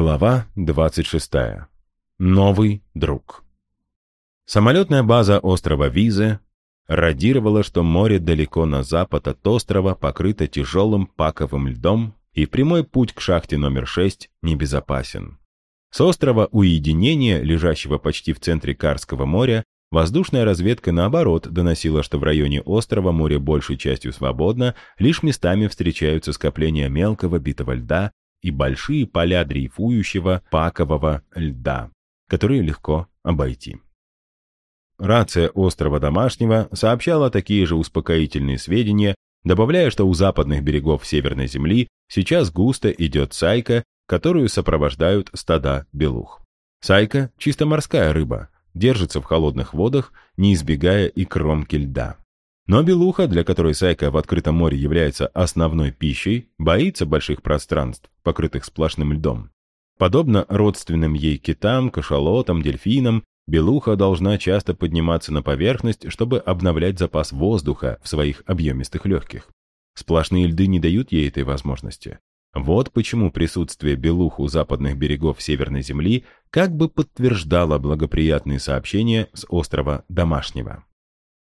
Глава 26. Новый друг. Самолетная база острова Визе радировала, что море далеко на запад от острова покрыто тяжелым паковым льдом, и прямой путь к шахте номер 6 небезопасен. С острова Уединения, лежащего почти в центре Карского моря, воздушная разведка, наоборот, доносила, что в районе острова море большей частью свободно, лишь местами встречаются скопления мелкого битого льда и большие поля дрейфующего пакового льда, которые легко обойти. Рация острова Домашнего сообщала такие же успокоительные сведения, добавляя, что у западных берегов Северной Земли сейчас густо идет сайка, которую сопровождают стада белух. Сайка – чисто морская рыба, держится в холодных водах, не избегая и кромки льда. Но белуха, для которой сайка в открытом море является основной пищей, боится больших пространств, покрытых сплошным льдом. Подобно родственным ей китам, кашалотам, дельфинам, белуха должна часто подниматься на поверхность, чтобы обновлять запас воздуха в своих объемистых легких. Сплошные льды не дают ей этой возможности. Вот почему присутствие белух у западных берегов Северной Земли как бы подтверждало благоприятные сообщения с острова Домашнего.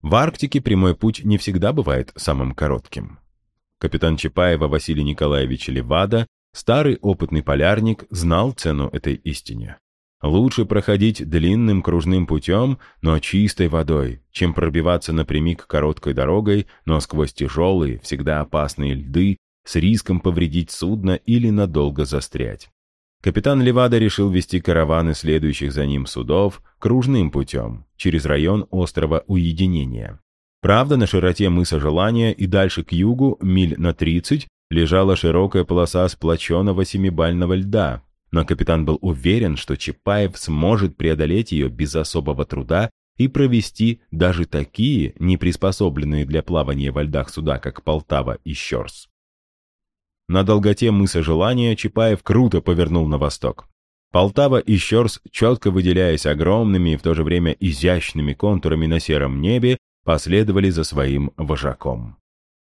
В Арктике прямой путь не всегда бывает самым коротким. Капитан Чапаева Василий Николаевич Левада, старый опытный полярник, знал цену этой истине. Лучше проходить длинным кружным путем, но чистой водой, чем пробиваться напрямик короткой дорогой, но сквозь тяжелые, всегда опасные льды, с риском повредить судно или надолго застрять. Капитан Левада решил вести караваны следующих за ним судов кружным путем, через район острова Уединения. Правда, на широте мыса Желания и дальше к югу, миль на 30, лежала широкая полоса сплоченного семибального льда, но капитан был уверен, что Чапаев сможет преодолеть ее без особого труда и провести даже такие, неприспособленные для плавания во льдах суда, как Полтава и Щерс. На долготе мыса Желания Чапаев круто повернул на восток. Полтава и Щерс, четко выделяясь огромными и в то же время изящными контурами на сером небе, последовали за своим вожаком.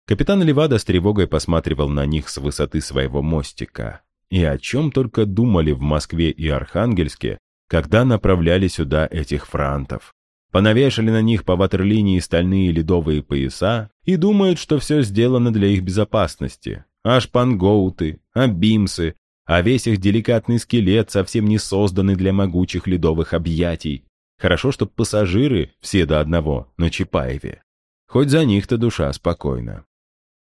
Капитан Левада с тревогой посматривал на них с высоты своего мостика. И о чем только думали в Москве и Архангельске, когда направляли сюда этих франтов. Понавешали на них по ватерлинии стальные ледовые пояса и думают, что все сделано для их безопасности. А шпангоуты, а бимсы, а весь их деликатный скелет совсем не созданы для могучих ледовых объятий. Хорошо, что пассажиры все до одного на Чапаеве. Хоть за них-то душа спокойна.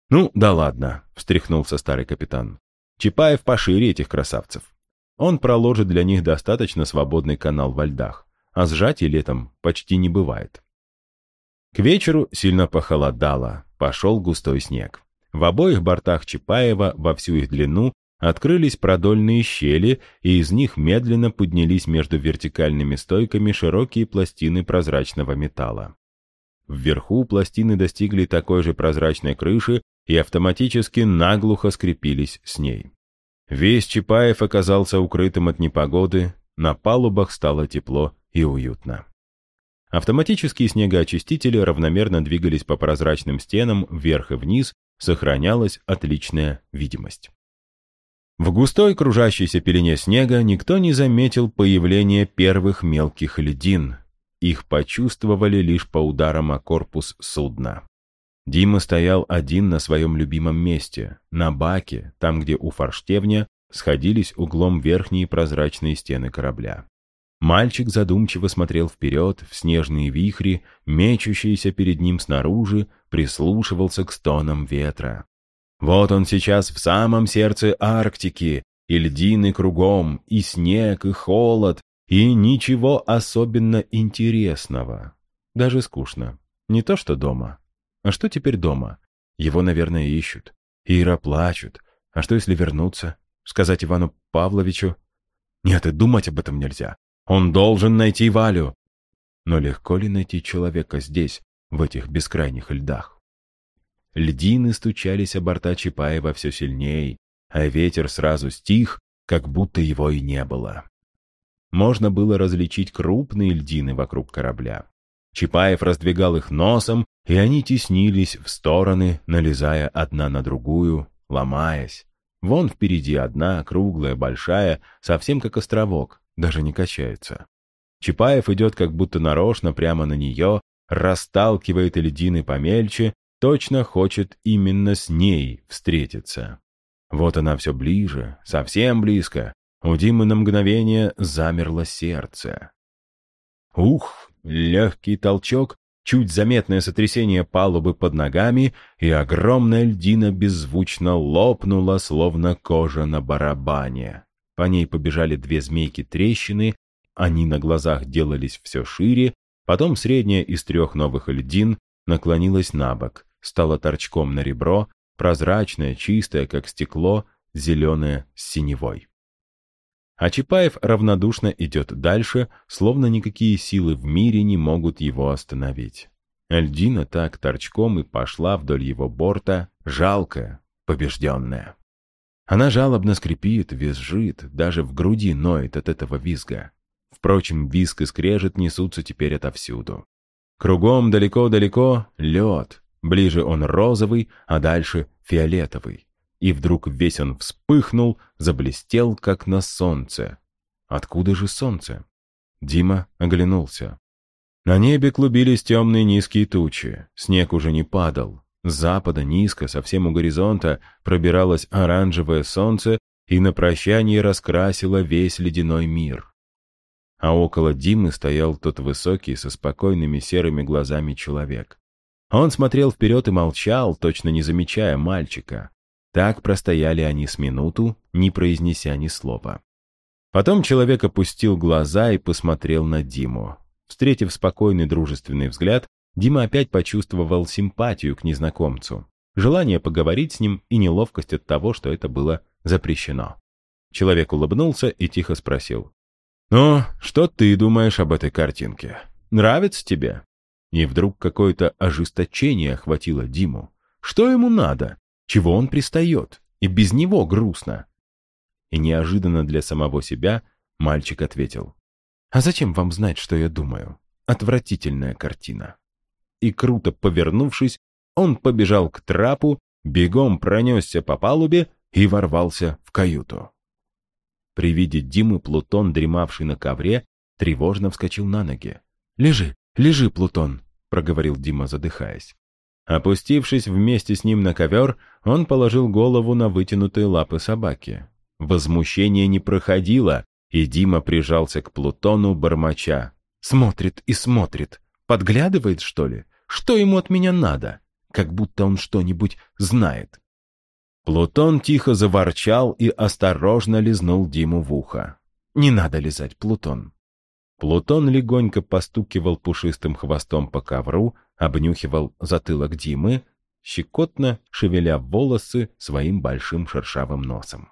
«Ну, да ладно», — встряхнулся старый капитан. «Чапаев пошире этих красавцев. Он проложит для них достаточно свободный канал во льдах, а сжатий летом почти не бывает». К вечеру сильно похолодало, пошел густой снег. В обоих бортах Чапаева во всю их длину Открылись продольные щели, и из них медленно поднялись между вертикальными стойками широкие пластины прозрачного металла. Вверху пластины достигли такой же прозрачной крыши и автоматически наглухо скрепились с ней. Весь Чапаев оказался укрытым от непогоды, на палубах стало тепло и уютно. Автоматические снегоочистители равномерно двигались по прозрачным стенам вверх и вниз, сохранялась отличная видимость. В густой кружащейся пелене снега никто не заметил появления первых мелких льдин. Их почувствовали лишь по ударам о корпус судна. Дима стоял один на своем любимом месте, на баке, там, где у форштевня сходились углом верхние прозрачные стены корабля. Мальчик задумчиво смотрел вперед, в снежные вихри, мечущиеся перед ним снаружи, прислушивался к стонам ветра. Вот он сейчас в самом сердце Арктики, и льдины кругом, и снег, и холод, и ничего особенно интересного. Даже скучно. Не то что дома. А что теперь дома? Его, наверное, ищут. Ира плачут. А что, если вернуться? Сказать Ивану Павловичу? Нет, и думать об этом нельзя. Он должен найти Валю. Но легко ли найти человека здесь, в этих бескрайних льдах? Льдины стучались о борта Чапаева все сильней, а ветер сразу стих, как будто его и не было. Можно было различить крупные льдины вокруг корабля. Чапаев раздвигал их носом, и они теснились в стороны, налезая одна на другую, ломаясь. Вон впереди одна, круглая, большая, совсем как островок, даже не качается. Чапаев идет как будто нарочно прямо на нее, расталкивает льдины помельче, точно хочет именно с ней встретиться. Вот она все ближе, совсем близко. У Димы на мгновение замерло сердце. Ух, легкий толчок, чуть заметное сотрясение палубы под ногами, и огромная льдина беззвучно лопнула, словно кожа на барабане. По ней побежали две змейки-трещины, они на глазах делались все шире, потом средняя из трех новых льдин наклонилась на бок, стала торчком на ребро, прозрачная, чистая, как стекло, зеленая с синевой. А Чапаев равнодушно идет дальше, словно никакие силы в мире не могут его остановить. Альдина так торчком и пошла вдоль его борта, жалкая, побежденная. Она жалобно скрипит, визжит, даже в груди ноет от этого визга. Впрочем, визг и скрежет несутся теперь отовсюду. Кругом далеко-далеко лед, ближе он розовый, а дальше фиолетовый и вдруг весь он вспыхнул, заблестел, как на солнце. Откуда же солнце? Дима оглянулся. На небе клубились темные низкие тучи, снег уже не падал. С запада низко, совсем у горизонта, пробиралось оранжевое солнце и на прощание раскрасило весь ледяной мир. А около Димы стоял тот высокий, со спокойными серыми глазами человек. Он смотрел вперед и молчал, точно не замечая мальчика. Так простояли они с минуту, не произнеся ни слова. Потом человек опустил глаза и посмотрел на Диму. Встретив спокойный дружественный взгляд, Дима опять почувствовал симпатию к незнакомцу, желание поговорить с ним и неловкость от того, что это было запрещено. Человек улыбнулся и тихо спросил. «Ну, что ты думаешь об этой картинке? Нравится тебе?» И вдруг какое-то ожесточение охватило Диму. Что ему надо? Чего он пристает? И без него грустно. И неожиданно для самого себя мальчик ответил. «А зачем вам знать, что я думаю? Отвратительная картина». И круто повернувшись, он побежал к трапу, бегом пронесся по палубе и ворвался в каюту. При виде Димы Плутон, дремавший на ковре, тревожно вскочил на ноги. «Лежи, лежи, Плутон!» — проговорил Дима, задыхаясь. Опустившись вместе с ним на ковер, он положил голову на вытянутые лапы собаки. Возмущение не проходило, и Дима прижался к Плутону, бормоча. «Смотрит и смотрит. Подглядывает, что ли? Что ему от меня надо? Как будто он что-нибудь знает». Плутон тихо заворчал и осторожно лизнул Диму в ухо. «Не надо лизать, Плутон». Плутон легонько постукивал пушистым хвостом по ковру, обнюхивал затылок Димы, щекотно шевеля волосы своим большим шершавым носом.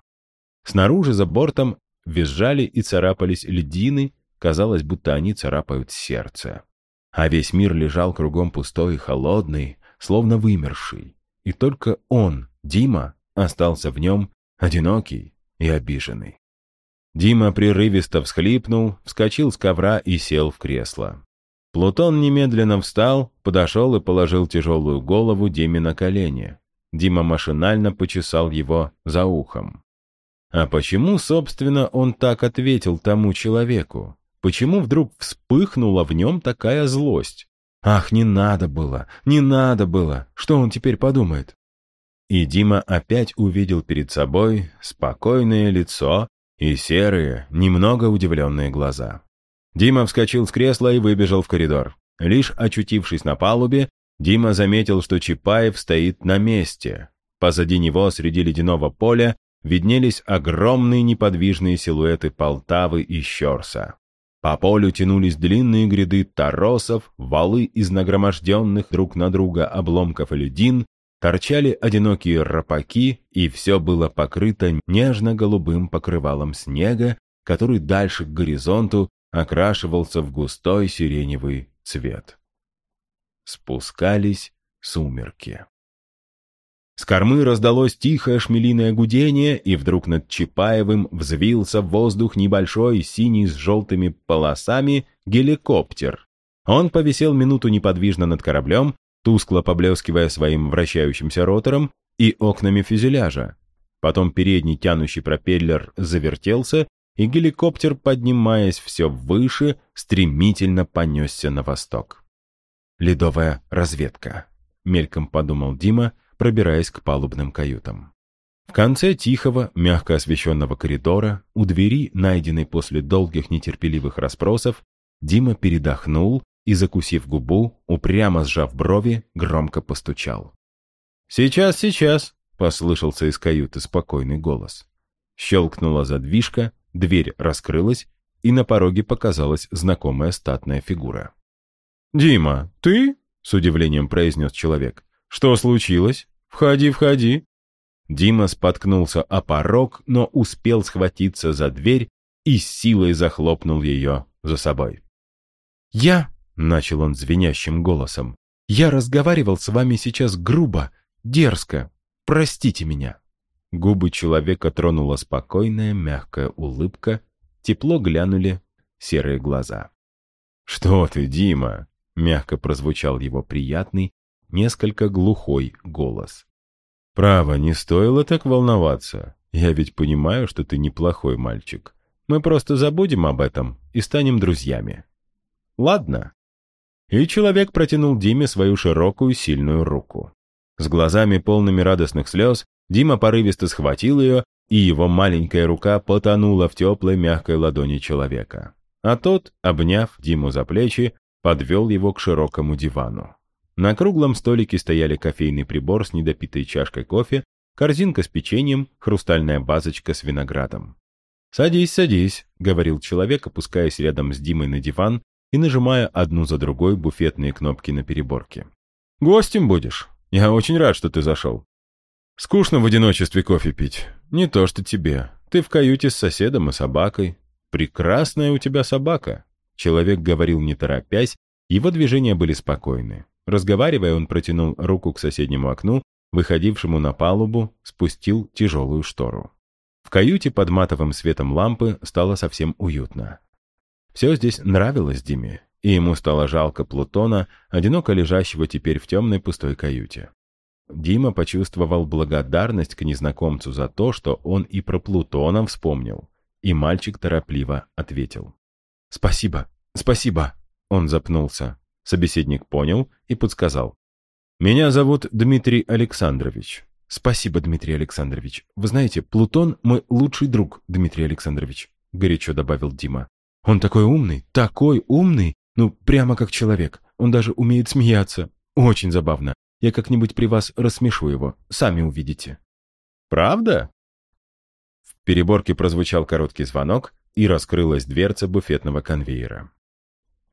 Снаружи за бортом визжали и царапались льдины, казалось, будто они царапают сердце. А весь мир лежал кругом пустой и холодный, словно вымерший. И только он, Дима, остался в нем одинокий и обиженный. Дима прерывисто всхлипнул, вскочил с ковра и сел в кресло. Плутон немедленно встал, подошел и положил тяжелую голову Диме на колени. Дима машинально почесал его за ухом. А почему, собственно, он так ответил тому человеку? Почему вдруг вспыхнула в нем такая злость? Ах, не надо было, не надо было, что он теперь подумает? И Дима опять увидел перед собой спокойное лицо и серые, немного удивленные глаза. Дима вскочил с кресла и выбежал в коридор. Лишь очутившись на палубе, Дима заметил, что Чапаев стоит на месте. Позади него, среди ледяного поля, виднелись огромные неподвижные силуэты Полтавы и Щерса. По полю тянулись длинные гряды торосов, валы из нагроможденных друг на друга обломков и льдин, торчали одинокие рапаки, и все было покрыто нежно-голубым покрывалом снега, который дальше к горизонту окрашивался в густой сиреневый цвет. Спускались сумерки. С кормы раздалось тихое шмелиное гудение, и вдруг над Чапаевым взвился в воздух небольшой, синий с желтыми полосами, геликоптер. Он повисел минуту неподвижно над кораблем, тускло поблескивая своим вращающимся ротором и окнами фюзеляжа. Потом передний тянущий пропеллер завертелся, и геликоптер, поднимаясь все выше, стремительно понесся на восток. «Ледовая разведка», — мельком подумал Дима, пробираясь к палубным каютам. В конце тихого, мягко освещенного коридора, у двери, найденной после долгих нетерпеливых расспросов, Дима передохнул и, закусив губу, упрямо сжав брови, громко постучал. «Сейчас, сейчас!» — послышался из каюты спокойный голос. Щелкнула задвижка, дверь раскрылась, и на пороге показалась знакомая статная фигура. «Дима, ты?» — с удивлением произнес человек. «Что случилось? Входи, входи!» Дима споткнулся о порог, но успел схватиться за дверь и с силой захлопнул ее за собой. «Я», — начал он звенящим голосом, — «я разговаривал с вами сейчас грубо, дерзко. Простите меня». Губы человека тронула спокойная, мягкая улыбка, тепло глянули серые глаза. «Что ты, Дима?» — мягко прозвучал его приятный, несколько глухой голос. «Право, не стоило так волноваться. Я ведь понимаю, что ты неплохой мальчик. Мы просто забудем об этом и станем друзьями. Ладно?» И человек протянул Диме свою широкую, сильную руку. С глазами полными радостных слез Дима порывисто схватил ее, и его маленькая рука потонула в теплой мягкой ладони человека. А тот, обняв Диму за плечи, подвел его к широкому дивану. На круглом столике стояли кофейный прибор с недопитой чашкой кофе, корзинка с печеньем, хрустальная базочка с виноградом. «Садись, садись», — говорил человек, опускаясь рядом с Димой на диван и нажимая одну за другой буфетные кнопки на переборке. «Гостем будешь? Я очень рад, что ты зашел. Скучно в одиночестве кофе пить. Не то что тебе. Ты в каюте с соседом и собакой. Прекрасная у тебя собака». Человек говорил не торопясь, его движения были спокойны. Разговаривая, он протянул руку к соседнему окну, выходившему на палубу, спустил тяжелую штору. В каюте под матовым светом лампы стало совсем уютно. Все здесь нравилось Диме, и ему стало жалко Плутона, одиноко лежащего теперь в темной пустой каюте. Дима почувствовал благодарность к незнакомцу за то, что он и про Плутона вспомнил, и мальчик торопливо ответил. «Спасибо, спасибо!» Он запнулся. Собеседник понял и подсказал. «Меня зовут Дмитрий Александрович». «Спасибо, Дмитрий Александрович. Вы знаете, Плутон — мой лучший друг, Дмитрий Александрович», — горячо добавил Дима. «Он такой умный, такой умный, ну, прямо как человек. Он даже умеет смеяться. Очень забавно. Я как-нибудь при вас рассмешу его. Сами увидите». «Правда?» В переборке прозвучал короткий звонок, и раскрылась дверца буфетного конвейера.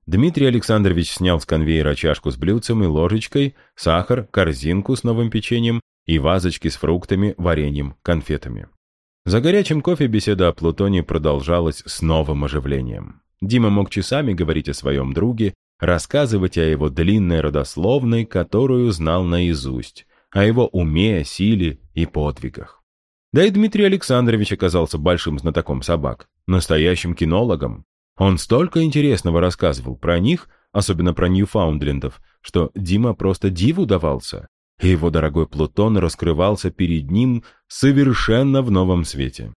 Дмитрий Александрович снял с конвейера чашку с блюдцем и ложечкой, сахар, корзинку с новым печеньем и вазочки с фруктами, вареньем, конфетами. За горячим кофе беседа о Плутоне продолжалась с новым оживлением. Дима мог часами говорить о своем друге, рассказывать о его длинной родословной, которую знал наизусть, о его уме, силе и подвигах. Да и Дмитрий Александрович оказался большим знатоком собак, настоящим кинологом, он столько интересного рассказывал про них, особенно про Ньюфаундлендов, что Дима просто диву давался, и его дорогой Плутон раскрывался перед ним совершенно в новом свете.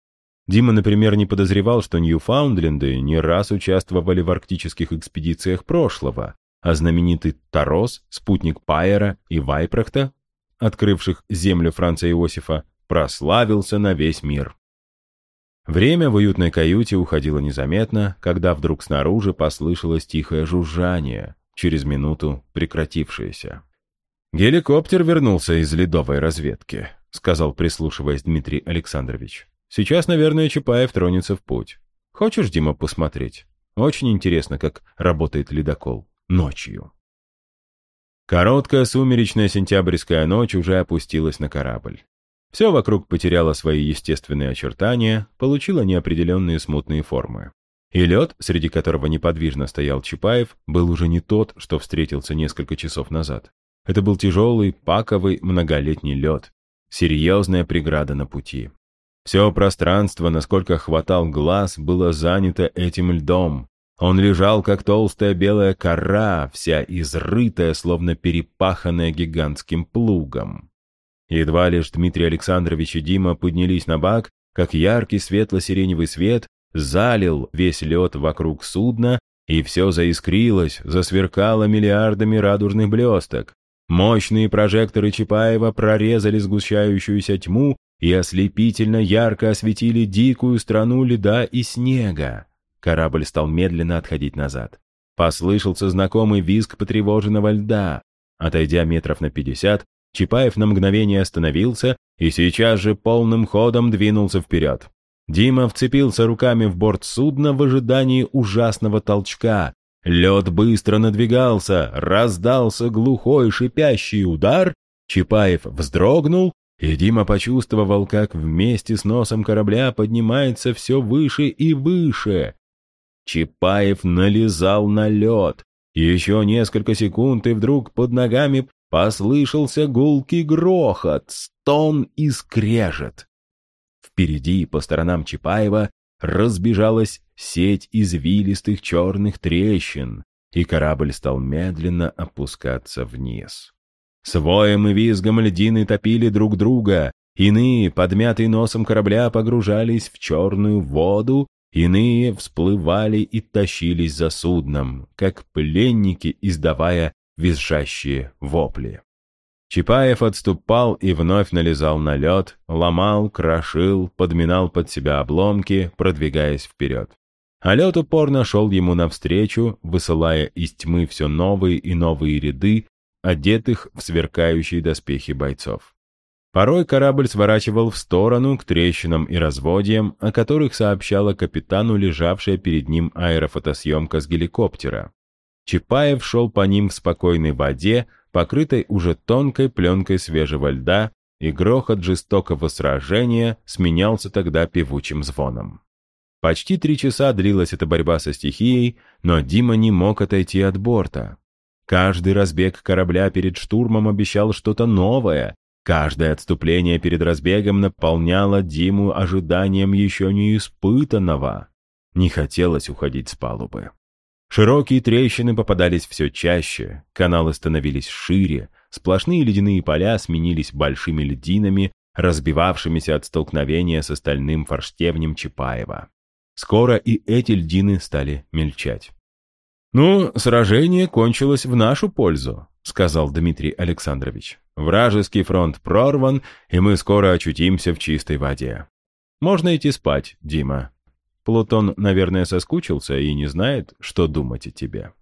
Дима, например, не подозревал, что Ньюфаундленды не раз участвовали в арктических экспедициях прошлого, а знаменитый Тарос, спутник Пайера и Вайпрахта, открывших землю Франца Иосифа, прославился на весь мир. Время в уютной каюте уходило незаметно, когда вдруг снаружи послышалось тихое жужжание, через минуту прекратившееся. «Геликоптер вернулся из ледовой разведки», — сказал, прислушиваясь Дмитрий Александрович. «Сейчас, наверное, Чапаев тронется в путь. Хочешь, Дима, посмотреть? Очень интересно, как работает ледокол ночью». Короткая сумеречная сентябрьская ночь уже опустилась на корабль. Все вокруг потеряло свои естественные очертания, получило неопределенные смутные формы. И лед, среди которого неподвижно стоял Чапаев, был уже не тот, что встретился несколько часов назад. Это был тяжелый, паковый, многолетний лед. Серьезная преграда на пути. Все пространство, насколько хватал глаз, было занято этим льдом. Он лежал, как толстая белая кора, вся изрытая, словно перепаханная гигантским плугом. Едва лишь Дмитрий Александрович и Дима поднялись на бак, как яркий светло-сиреневый свет залил весь лед вокруг судна, и все заискрилось, засверкало миллиардами радужных блесток. Мощные прожекторы Чапаева прорезали сгущающуюся тьму и ослепительно ярко осветили дикую страну льда и снега. Корабль стал медленно отходить назад. Послышался знакомый визг потревоженного льда. Отойдя метров на пятьдесят, Чапаев на мгновение остановился и сейчас же полным ходом двинулся вперед. Дима вцепился руками в борт судна в ожидании ужасного толчка. Лед быстро надвигался, раздался глухой шипящий удар, Чапаев вздрогнул, и Дима почувствовал, как вместе с носом корабля поднимается все выше и выше. Чапаев налезал на лед. Еще несколько секунд, и вдруг под ногами послышался гулкий грохот, стон и скрежет. Впереди, по сторонам Чапаева, разбежалась сеть извилистых черных трещин, и корабль стал медленно опускаться вниз. С воем и визгом льдины топили друг друга, иные, подмятые носом корабля, погружались в черную воду, иные всплывали и тащились за судном, как пленники, издавая визжащие вопли. Чапаев отступал и вновь налезал на лед, ломал, крошил, подминал под себя обломки, продвигаясь вперед. А лед упорно шел ему навстречу, высылая из тьмы все новые и новые ряды, одетых в сверкающие доспехи бойцов. Порой корабль сворачивал в сторону к трещинам и разводьям, о которых сообщала капитану лежавшая перед ним аэрофотосъемка с геликоптера. Чапаев шел по ним в спокойной воде, покрытой уже тонкой пленкой свежего льда, и грохот жестокого сражения сменялся тогда певучим звоном. Почти три часа длилась эта борьба со стихией, но Дима не мог отойти от борта. Каждый разбег корабля перед штурмом обещал что-то новое, каждое отступление перед разбегом наполняло Диму ожиданием еще не испытанного. Не хотелось уходить с палубы. Широкие трещины попадались все чаще, каналы становились шире, сплошные ледяные поля сменились большими льдинами, разбивавшимися от столкновения с остальным форштевнем Чапаева. Скоро и эти льдины стали мельчать. «Ну, сражение кончилось в нашу пользу», — сказал Дмитрий Александрович. «Вражеский фронт прорван, и мы скоро очутимся в чистой воде. Можно идти спать, Дима. Плутон, наверное, соскучился и не знает, что думать о тебе.